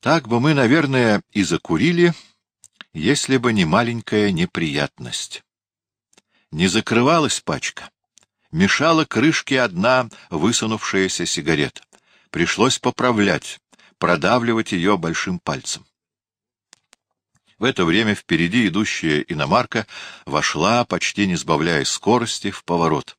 Так бы мы, наверное, и закурили, если бы не маленькая неприятность. Не закрывалась пачка. Мешала крышке одна высунувшаяся сигарета. Пришлось поправлять, продавливать ее большим пальцем. В это время впереди идущая иномарка вошла, почти не сбавляя скорости, в поворот.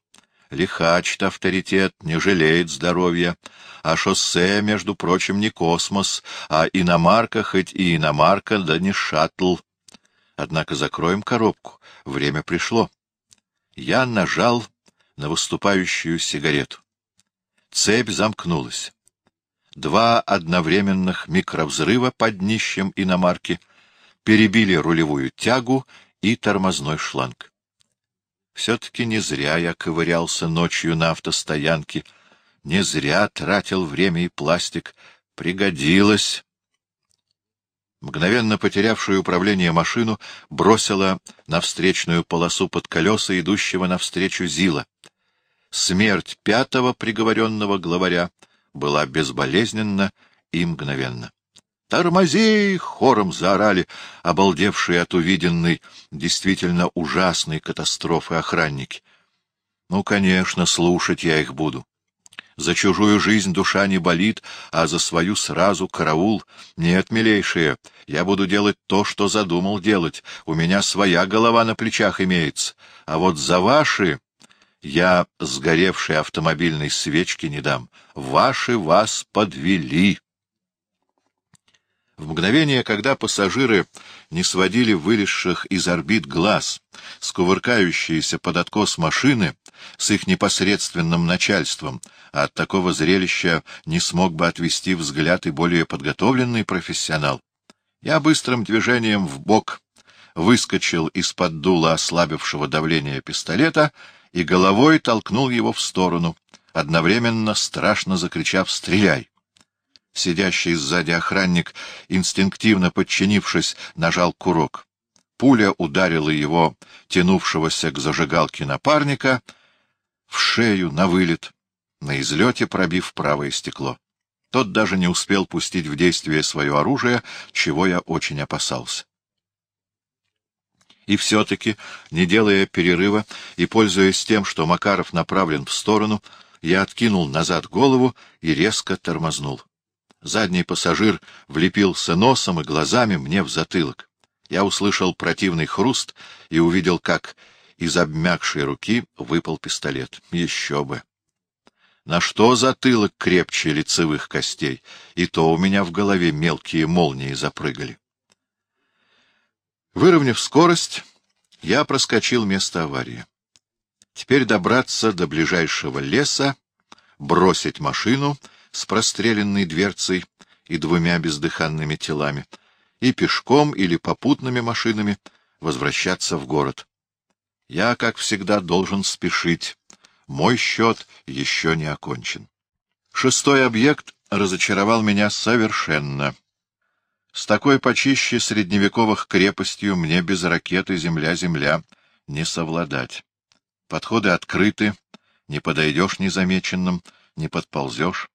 Лихач-то авторитет, не жалеет здоровья, а шоссе, между прочим, не космос, а иномарка хоть и иномарка, да не шаттл. Однако закроем коробку, время пришло. Я нажал на выступающую сигарету. Цепь замкнулась. Два одновременных микровзрыва под днищем иномарки перебили рулевую тягу и тормозной шланг. Все-таки не зря я ковырялся ночью на автостоянке, не зря тратил время и пластик. Пригодилось. Мгновенно потерявшую управление машину бросила на встречную полосу под колеса идущего навстречу Зила. Смерть пятого приговоренного главаря была безболезненна и мгновенна. «Тормози!» — хором заорали, обалдевшие от увиденной, действительно ужасной катастрофы охранники. «Ну, конечно, слушать я их буду. За чужую жизнь душа не болит, а за свою сразу караул. Нет, милейшие, я буду делать то, что задумал делать. У меня своя голова на плечах имеется. А вот за ваши я сгоревшей автомобильной свечки не дам. Ваши вас подвели». В мгновение, когда пассажиры не сводили вылезших из орбит глаз, скувыркающиеся под откос машины с их непосредственным начальством, а от такого зрелища не смог бы отвести взгляд и более подготовленный профессионал, я быстрым движением в бок выскочил из-под дула ослабившего давление пистолета и головой толкнул его в сторону, одновременно страшно закричав «Стреляй!». Сидящий сзади охранник, инстинктивно подчинившись, нажал курок. Пуля ударила его, тянувшегося к зажигалке напарника, в шею на вылет, на излете пробив правое стекло. Тот даже не успел пустить в действие свое оружие, чего я очень опасался. И все-таки, не делая перерыва и пользуясь тем, что Макаров направлен в сторону, я откинул назад голову и резко тормознул. Задний пассажир влепился носом и глазами мне в затылок. Я услышал противный хруст и увидел, как из обмякшей руки выпал пистолет. Еще бы! На что затылок крепче лицевых костей? И то у меня в голове мелкие молнии запрыгали. Выровняв скорость, я проскочил место аварии. Теперь добраться до ближайшего леса, бросить машину — с простреленной дверцей и двумя бездыханными телами, и пешком или попутными машинами возвращаться в город. Я, как всегда, должен спешить. Мой счет еще не окончен. Шестой объект разочаровал меня совершенно. С такой почище средневековых крепостью мне без ракеты «Земля-Земля» не совладать. Подходы открыты, не подойдешь незамеченным, не подползешь.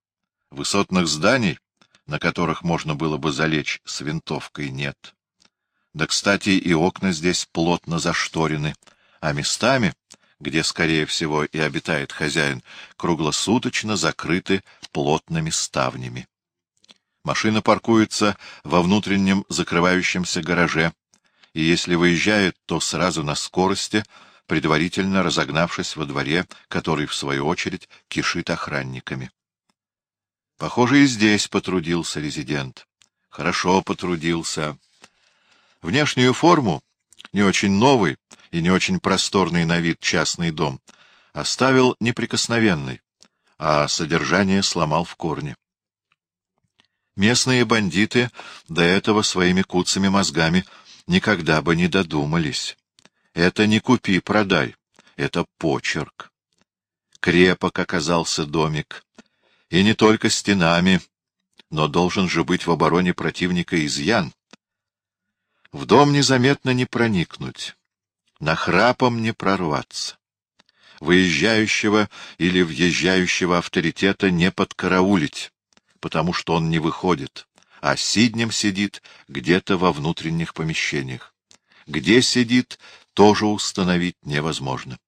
Высотных зданий, на которых можно было бы залечь с винтовкой, нет. Да, кстати, и окна здесь плотно зашторены, а местами, где, скорее всего, и обитает хозяин, круглосуточно закрыты плотными ставнями. Машина паркуется во внутреннем закрывающемся гараже, и если выезжает, то сразу на скорости, предварительно разогнавшись во дворе, который, в свою очередь, кишит охранниками. Похоже, и здесь потрудился резидент. Хорошо потрудился. Внешнюю форму, не очень новый и не очень просторный на вид частный дом, оставил неприкосновенный, а содержание сломал в корне. Местные бандиты до этого своими куцами мозгами никогда бы не додумались. Это не купи-продай, это почерк. Крепок оказался домик, и не только стенами, но должен же быть в обороне противника изъян. В дом незаметно не проникнуть, нахрапом не прорваться. Выезжающего или въезжающего авторитета не подкараулить, потому что он не выходит, а Сиднем сидит где-то во внутренних помещениях. Где сидит, тоже установить невозможно.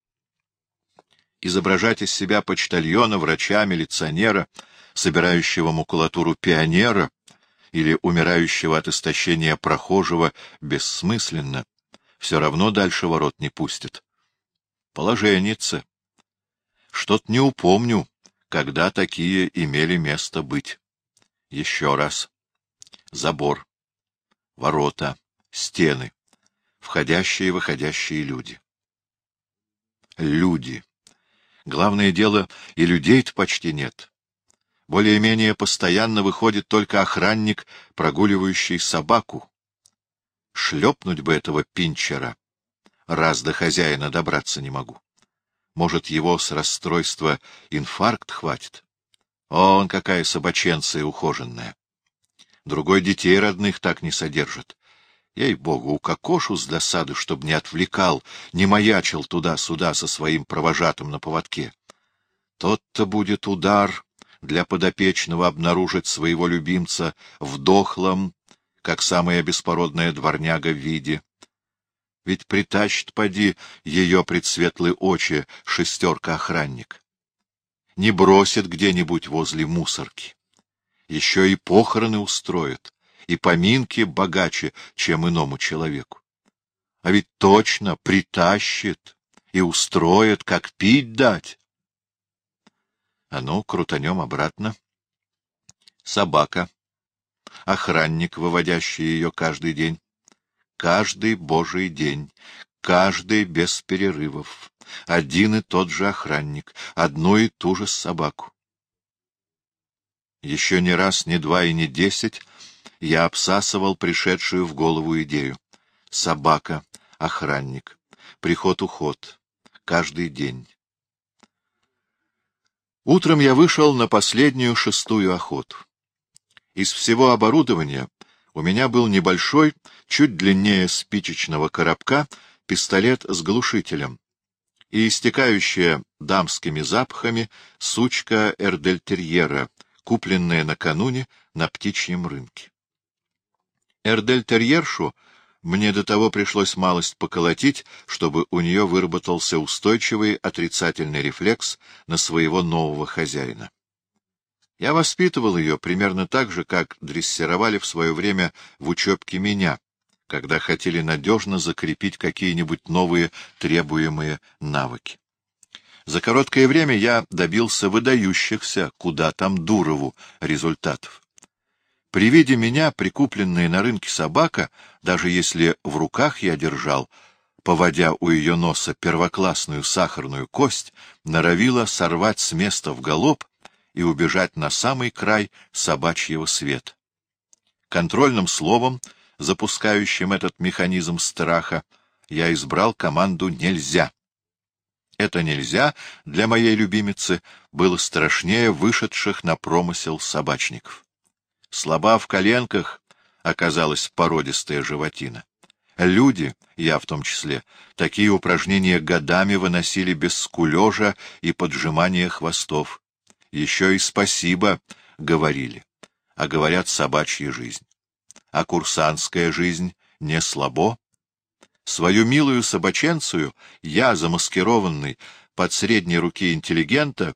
Изображать из себя почтальона, врача, милиционера, собирающего макулатуру пионера или умирающего от истощения прохожего бессмысленно, все равно дальше ворот не пустит. Положенница. Что-то не упомню, когда такие имели место быть. Еще раз. Забор, ворота, стены, входящие и выходящие люди. Люди. Главное дело, и людей-то почти нет. Более-менее постоянно выходит только охранник, прогуливающий собаку. Шлепнуть бы этого пинчера, раз до хозяина добраться не могу. Может, его с расстройства инфаркт хватит? Он какая собаченция ухоженная. Другой детей родных так не содержит. Ей-богу, укокошу с досады, чтоб не отвлекал, не маячил туда-сюда со своим провожатым на поводке. Тот-то будет удар для подопечного обнаружить своего любимца в дохлом, как самая беспородная дворняга в виде. Ведь притащит, поди, ее предсветлые очи шестерка-охранник. Не бросит где-нибудь возле мусорки. Еще и похороны устроит, и поминки богаче, чем иному человеку. А ведь точно притащит и устроит, как пить дать. А ну, крутанем обратно. Собака. Охранник, выводящий ее каждый день каждый божий день, каждый без перерывов, один и тот же охранник, одну и ту же собаку. Еще не раз, не два и не десять я обсасывал пришедшую в голову идею. Собака, охранник, приход-уход, каждый день. Утром я вышел на последнюю шестую охоту. Из всего оборудования у меня был небольшой, чуть длиннее спичечного коробка, пистолет с глушителем и истекающая дамскими запахами сучка эрдельтерьера, купленная накануне на птичьем рынке. Эрдельтерьершу мне до того пришлось малость поколотить, чтобы у нее выработался устойчивый отрицательный рефлекс на своего нового хозяина. Я воспитывал ее примерно так же, как дрессировали в свое время в учебке меня, когда хотели надежно закрепить какие-нибудь новые требуемые навыки. За короткое время я добился выдающихся, куда там Дурову, результатов. При виде меня, прикупленная на рынке собака, даже если в руках я держал, поводя у ее носа первоклассную сахарную кость, норовила сорвать с места в галоп и убежать на самый край собачьего света. Контрольным словом, запускающим этот механизм страха, я избрал команду «нельзя». Это «нельзя» для моей любимицы было страшнее вышедших на промысел собачников. Слаба в коленках оказалась породистая животина. Люди, я в том числе, такие упражнения годами выносили без скулежа и поджимания хвостов еще и спасибо говорили, а говорят собачья жизнь. А курсантская жизнь не слабо. Свою милую собаченцию я, замаскированный под средней руки интеллигента,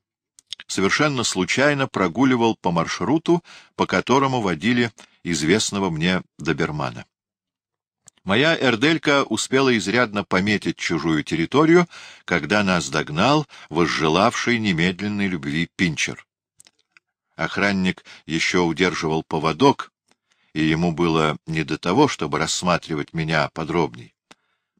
совершенно случайно прогуливал по маршруту, по которому водили известного мне добермана. Моя Эрделька успела изрядно пометить чужую территорию, когда нас догнал возжелавший немедленной любви Пинчер. Охранник еще удерживал поводок, и ему было не до того, чтобы рассматривать меня подробней.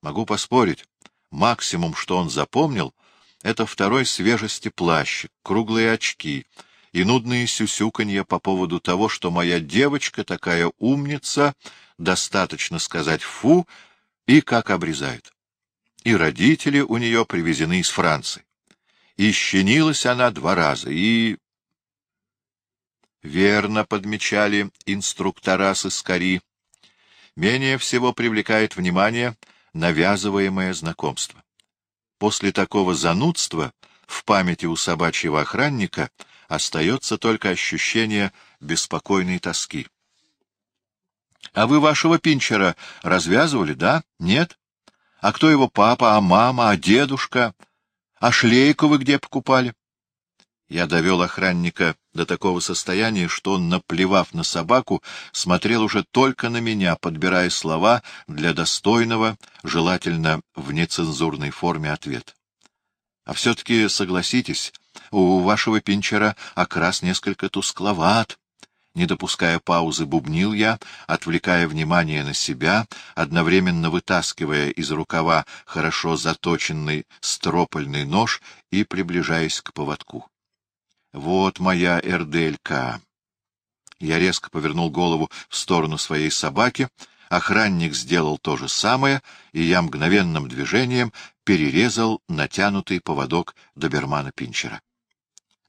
Могу поспорить, максимум, что он запомнил, — это второй свежести плащик, круглые очки и нудные сюсюканье по поводу того, что моя девочка такая умница — достаточно сказать «фу» и как обрезают. И родители у нее привезены из Франции. И щенилась она два раза, и... Верно подмечали инструктора с Искари. Менее всего привлекает внимание навязываемое знакомство. После такого занудства в памяти у собачьего охранника остается только ощущение беспокойной тоски. А вы вашего пинчера развязывали, да? Нет? А кто его папа, а мама, а дедушка? А шлейку вы где покупали? Я довел охранника до такого состояния, что он, наплевав на собаку, смотрел уже только на меня, подбирая слова для достойного, желательно в нецензурной форме ответа. А все-таки, согласитесь, у вашего пинчера окрас несколько тускловат. Не допуская паузы, бубнил я, отвлекая внимание на себя, одновременно вытаскивая из рукава хорошо заточенный стропольный нож и приближаясь к поводку. Вот моя РДЛК. Я резко повернул голову в сторону своей собаки, охранник сделал то же самое, и я мгновенным движением перерезал натянутый поводок добермана-пинчера.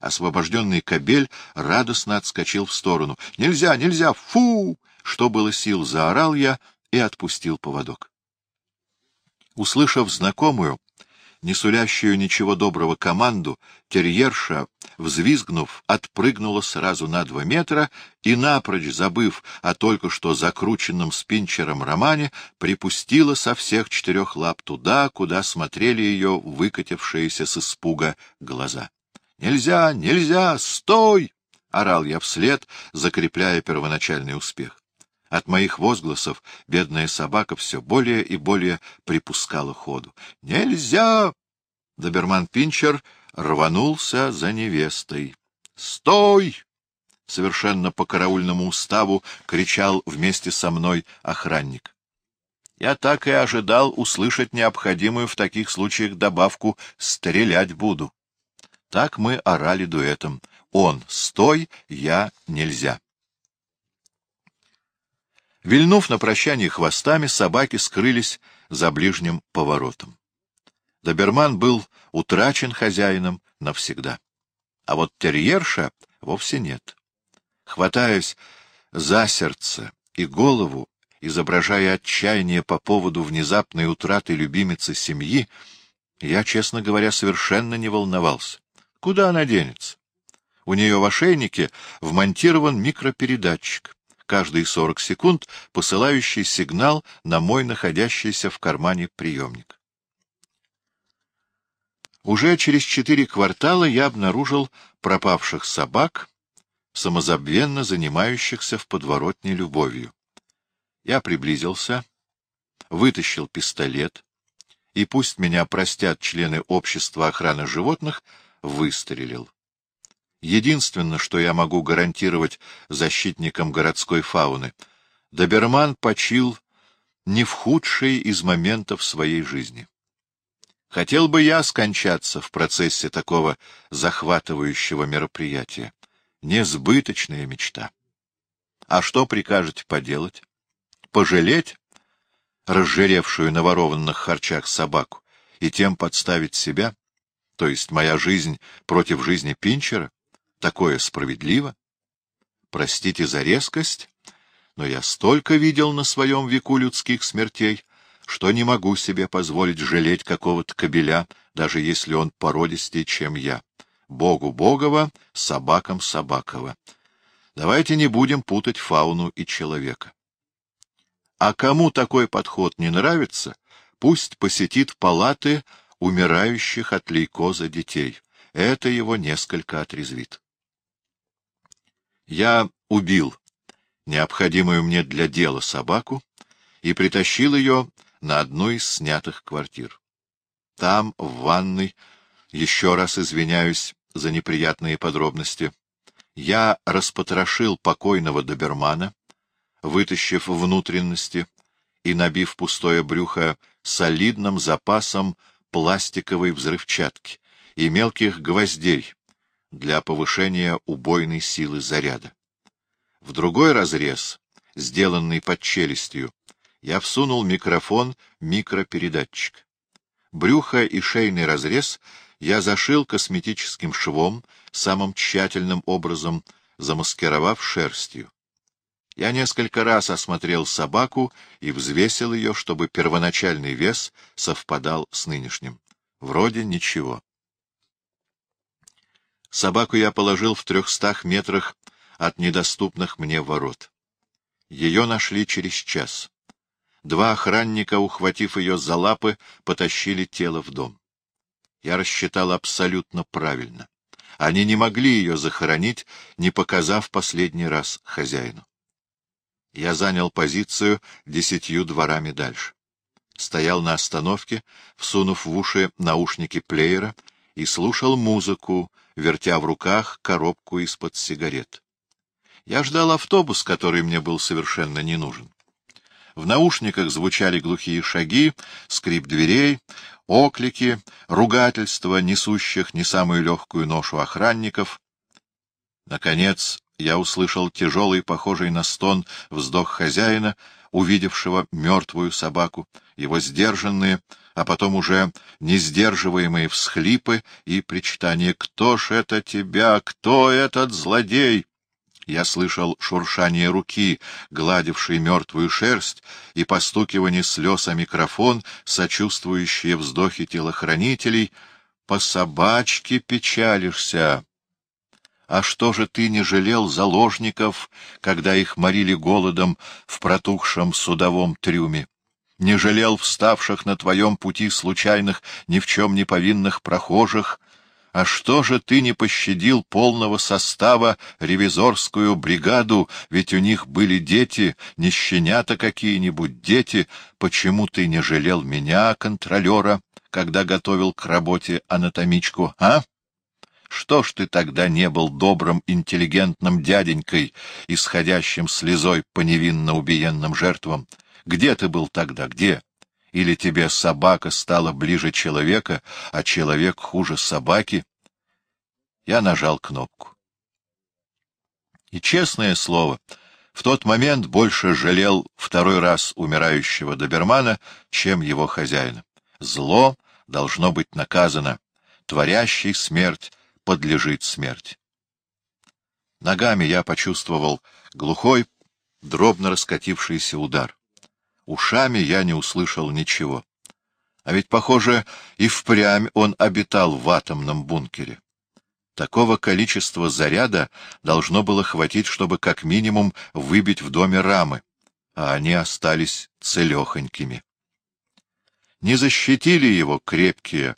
Освобожденный кобель радостно отскочил в сторону. «Нельзя, нельзя! Фу!» Что было сил, заорал я и отпустил поводок. Услышав знакомую, не сулящую ничего доброго команду, терьерша, взвизгнув, отпрыгнула сразу на два метра и, напрочь забыв о только что закрученном спинчером романе, припустила со всех четырех лап туда, куда смотрели ее выкатившиеся с испуга глаза. — Нельзя, нельзя, стой! — орал я вслед, закрепляя первоначальный успех. От моих возгласов бедная собака все более и более припускала ходу. «Нельзя!» Доберман-пинчер рванулся за невестой. «Стой!» Совершенно по караульному уставу кричал вместе со мной охранник. Я так и ожидал услышать необходимую в таких случаях добавку «стрелять буду». Так мы орали дуэтом. Он — стой, я — нельзя. Вильнув на прощание хвостами, собаки скрылись за ближним поворотом. Доберман был утрачен хозяином навсегда. А вот терьерша вовсе нет. Хватаясь за сердце и голову, изображая отчаяние по поводу внезапной утраты любимицы семьи, я, честно говоря, совершенно не волновался. Куда она денется? У нее в ошейнике вмонтирован микропередатчик каждые 40 секунд посылающий сигнал на мой находящийся в кармане приемник. Уже через четыре квартала я обнаружил пропавших собак, самозабвенно занимающихся в подворотне любовью. Я приблизился, вытащил пистолет, и пусть меня простят члены общества охраны животных, выстрелил. Единственное, что я могу гарантировать защитникам городской фауны, доберман почил не в худший из моментов своей жизни. Хотел бы я скончаться в процессе такого захватывающего мероприятия. Несбыточная мечта. А что прикажете поделать? Пожалеть разжиревшую на ворованных харчах собаку и тем подставить себя? То есть моя жизнь против жизни Пинчера? Такое справедливо? Простите за резкость, но я столько видел на своем веку людских смертей, что не могу себе позволить жалеть какого-то кобеля, даже если он породистее, чем я. Богу Богова, собакам Собакова. Давайте не будем путать фауну и человека. А кому такой подход не нравится, пусть посетит палаты умирающих от лейкоза детей. Это его несколько отрезвит. Я убил необходимую мне для дела собаку и притащил ее на одну из снятых квартир. Там, в ванной, еще раз извиняюсь за неприятные подробности, я распотрошил покойного добермана, вытащив внутренности и набив пустое брюхо солидным запасом пластиковой взрывчатки и мелких гвоздей, для повышения убойной силы заряда. В другой разрез, сделанный под челюстью, я всунул микрофон микропередатчик. Брюхо и шейный разрез я зашил косметическим швом, самым тщательным образом замаскировав шерстью. Я несколько раз осмотрел собаку и взвесил ее, чтобы первоначальный вес совпадал с нынешним. Вроде ничего. Собаку я положил в трехстах метрах от недоступных мне ворот. Ее нашли через час. Два охранника, ухватив ее за лапы, потащили тело в дом. Я рассчитал абсолютно правильно. Они не могли ее захоронить, не показав последний раз хозяину. Я занял позицию десятью дворами дальше. Стоял на остановке, всунув в уши наушники плеера, и слушал музыку, вертя в руках коробку из-под сигарет. Я ждал автобус, который мне был совершенно не нужен. В наушниках звучали глухие шаги, скрип дверей, оклики, ругательства, несущих не самую легкую ношу охранников. Наконец я услышал тяжелый, похожий на стон, вздох хозяина, увидевшего мертвую собаку, его сдержанные, а потом уже несдерживаемые всхлипы и причитания «Кто ж это тебя? Кто этот злодей?» Я слышал шуршание руки, гладившей мертвую шерсть, и постукивание слез о микрофон, сочувствующие вздохи телохранителей. «По собачке печалишься!» А что же ты не жалел заложников, когда их морили голодом в протухшем судовом трюме? Не жалел вставших на твоем пути случайных, ни в чем не повинных прохожих, а что же ты не пощадил полного состава ревизорскую бригаду, ведь у них были дети, не щенята какие-нибудь дети, почему ты не жалел меня, контролера, когда готовил к работе анатомичку, а? Что ж ты тогда не был добрым, интеллигентным дяденькой, исходящим слезой по невинно убиенным жертвам? Где ты был тогда, где? Или тебе собака стала ближе человека, а человек хуже собаки? Я нажал кнопку. И, честное слово, в тот момент больше жалел второй раз умирающего добермана, чем его хозяина. Зло должно быть наказано. Творящий смерть подлежит смерти. Ногами я почувствовал глухой, дробно раскатившийся удар. Ушами я не услышал ничего. А ведь, похоже, и впрямь он обитал в атомном бункере. Такого количества заряда должно было хватить, чтобы как минимум выбить в доме рамы, а они остались целехонькими. Не защитили его крепкие,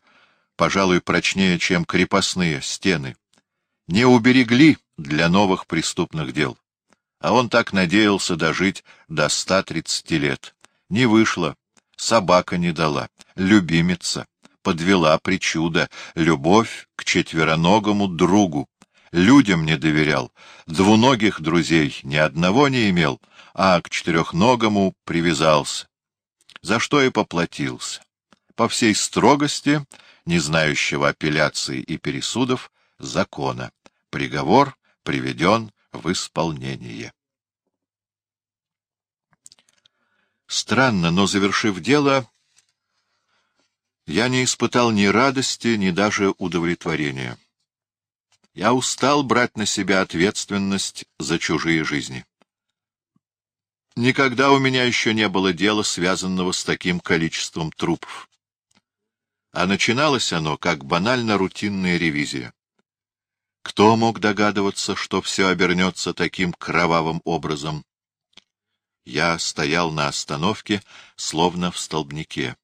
пожалуй, прочнее, чем крепостные стены, не уберегли для новых преступных дел. А он так надеялся дожить до 130 лет. Не вышло, собака не дала, любимица, подвела причуда, любовь к четвероногому другу. Людям не доверял, двуногих друзей ни одного не имел, а к четырехногому привязался. За что и поплатился. По всей строгости, не знающего апелляции и пересудов, закона. Приговор приведен в исполнение. Странно, но, завершив дело, я не испытал ни радости, ни даже удовлетворения. Я устал брать на себя ответственность за чужие жизни. Никогда у меня еще не было дела, связанного с таким количеством трупов. А начиналось оно как банально-рутинная ревизия. Кто мог догадываться, что все обернется таким кровавым образом? Я стоял на остановке, словно в столбнике.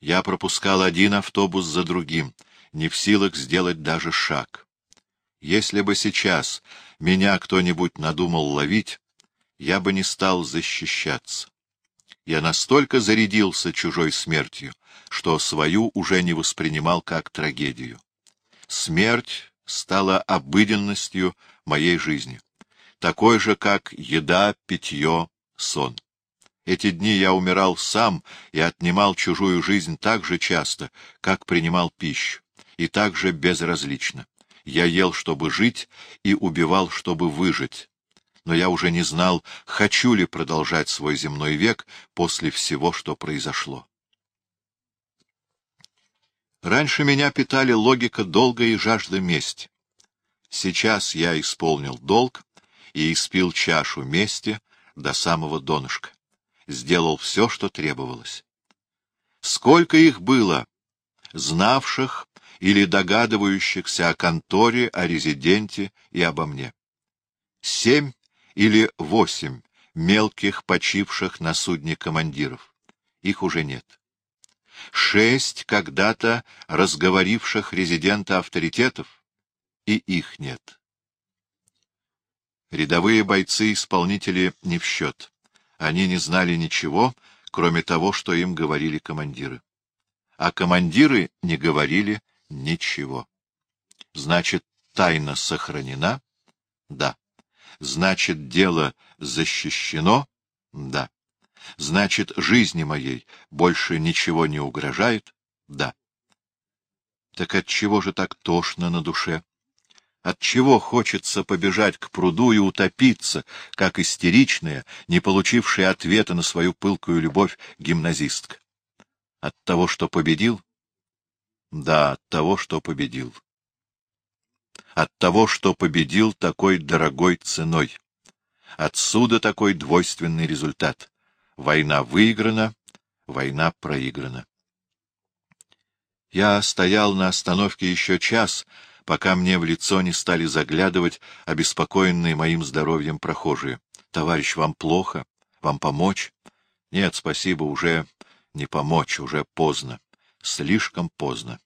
Я пропускал один автобус за другим, не в силах сделать даже шаг. Если бы сейчас меня кто-нибудь надумал ловить, я бы не стал защищаться. Я настолько зарядился чужой смертью, что свою уже не воспринимал как трагедию. Смерть стала обыденностью моей жизни, такой же, как еда, питье, сон. Эти дни я умирал сам и отнимал чужую жизнь так же часто, как принимал пищу, и так же безразлично. Я ел, чтобы жить, и убивал, чтобы выжить. Но я уже не знал, хочу ли продолжать свой земной век после всего, что произошло. Раньше меня питали логика долга и жажда мести. Сейчас я исполнил долг и испил чашу мести, до самого донышка. Сделал все, что требовалось. Сколько их было, знавших или догадывающихся о конторе, о резиденте и обо мне? Семь или восемь мелких почивших на судне командиров. Их уже нет. Шесть когда-то разговоривших резидента авторитетов, и их нет. Рядовые бойцы-исполнители не в счет. Они не знали ничего, кроме того, что им говорили командиры. А командиры не говорили ничего. Значит, тайна сохранена? Да. Значит, дело защищено? Да. Значит, жизни моей больше ничего не угрожает? Да. Так от чего же так тошно на душе? От чего хочется побежать к пруду и утопиться, как истеричная, не получившая ответа на свою пылкую любовь гимназистка? От того, что победил? Да, от того, что победил. От того, что победил такой дорогой ценой. Отсюда такой двойственный результат. Война выиграна, война проиграна. Я стоял на остановке еще час, пока мне в лицо не стали заглядывать обеспокоенные моим здоровьем прохожие. — Товарищ, вам плохо? Вам помочь? — Нет, спасибо, уже не помочь, уже поздно. Слишком поздно.